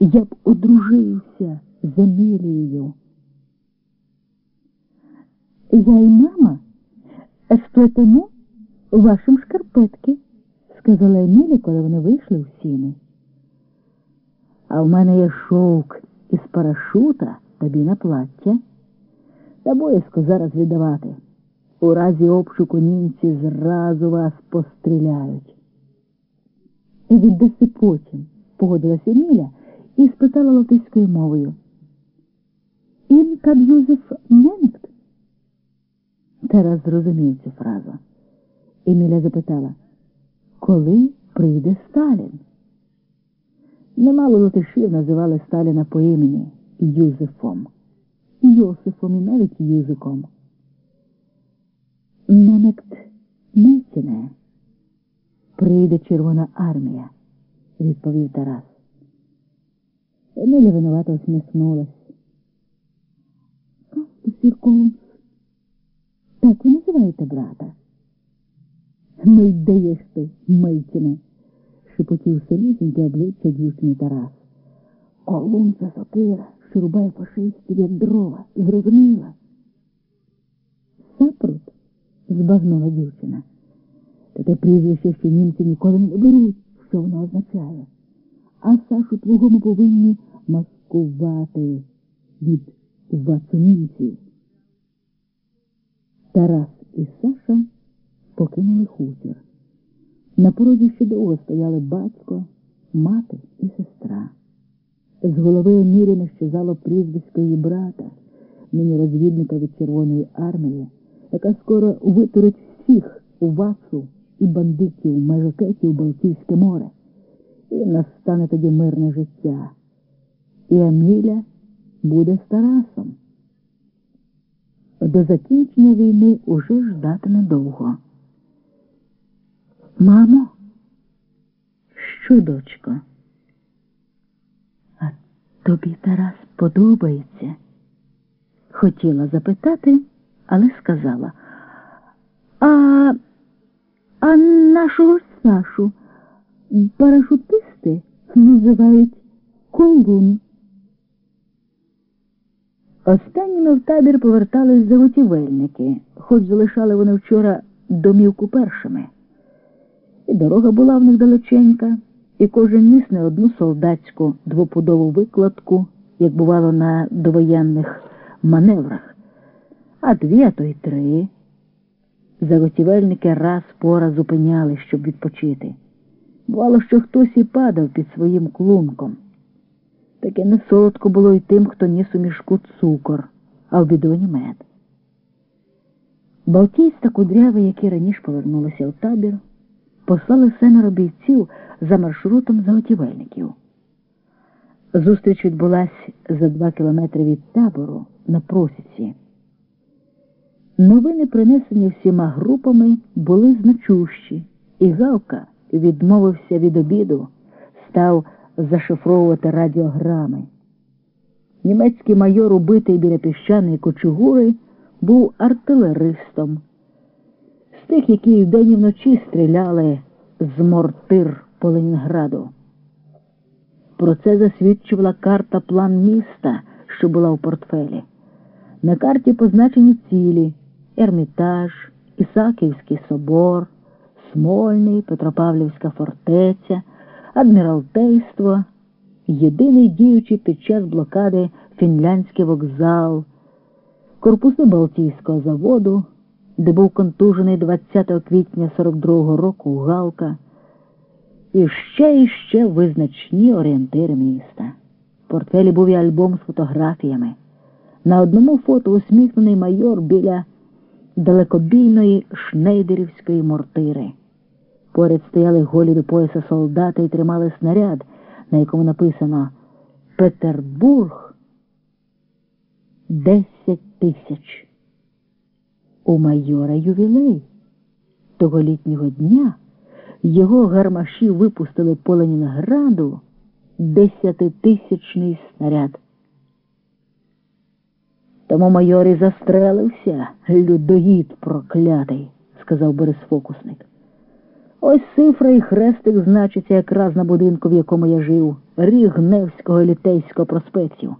Я б одружився з Емілією. Я і мама сплетемо вашим шкарпетки, сказала Емілі, коли вони вийшли в сіни. А в мене є шовк із парашута тобі на плаття. Та боязко зараз віддавати. У разі обшуку німці зразу вас постріляють. І віддаси потім, погодилася Еміля і спитала латиською мовою. Ін каб'юзеф ненкт? Тарас зрозумів цю фразу. Еміля запитала, коли прийде Сталін? Немало латишів називали Сталіна по імені Юзефом, Йосифом і навіть Юзиком. Немект Мельцине. Прийде Червона армія, відповів Тарас. Еміля винувато усміхнулась. Колумс. Так ви називаєте брата? Ну й даєш ти, Мельцине, шепотів селісіньке обличчя дівчини Тарас. Колун сокира, що рубає фашистів, як дрова, і зрозуміла. Сапрут, збагнула дівчина. Таке прізвище, що німці ніколи не беруть, що воно означає. А Сашу твого ми повинні маскувати від вацунінців. Тарас і Саша покинули хутір. На порозі ще довго стояли батько, мати і сестра. З голови не щезало прізвисько її брата, нині розвідника від Червоної армії, яка скоро витурить всіх у вацу і бандитів, межокетів Балтійське море. І настане тоді мирне життя. І Еміля буде з Тарасом. До закінчення війни уже ждати недовго. Мамо, що, дочко? А тобі Тарас подобається? Хотіла запитати, але сказала. А а нашого Сашу парашутисти називають колун. Останніми в табір повертались заготівельники, хоч залишали вони вчора домівку першими. І дорога була в них далеченька, і кожен ніс не одну солдатську двопудову викладку, як бувало на довоєнних маневрах, а дві, а то й три. Заготівельники раз по раз зупиняли, щоб відпочити. Бувало, що хтось і падав під своїм клунком. Таке не солодко було й тим, хто ніс у мішку цукор, а в бідоні мед. Балтійсь та кудряви, які раніше повернулися в табір, послали семеро бійців за маршрутом заготівельників. Зустріч відбулась за два кілометри від табору на просіці. Новини, принесені всіма групами, були значущі, і Галка відмовився від обіду, став зашифровувати радіограми. Німецький майор, убитий біля піщаної кочугури, був артилеристом. З тих, які вдень і вночі стріляли з мортир по Ленінграду. Про це засвідчувала карта план міста, що була у портфелі. На карті позначені цілі Ермітаж, Ісаківський собор, Смольний, Петропавлівська фортеця, Адміралтейство, єдиний діючий під час блокади фінляндський вокзал, корпуси Балтійського заводу, де був контужений 20 квітня 42-го року Галка, і ще і ще визначні орієнтири міста. В портфелі був і альбом з фотографіями. На одному фото усміхнений майор біля далекобійної шнейдерівської мортири. Поряд стояли голі до пояса солдати і тримали снаряд, на якому написано Петербург десять тисяч. У майора ювілей того літнього дня його гармаші випустили по Ленінграду десятитисячний снаряд. Тому майор і застрелився, людоїд проклятий, сказав Борис Фокусник. Ось цифра і хрестик значиться якраз на будинку, в якому я жив, Ріг Невського літейського проспектів.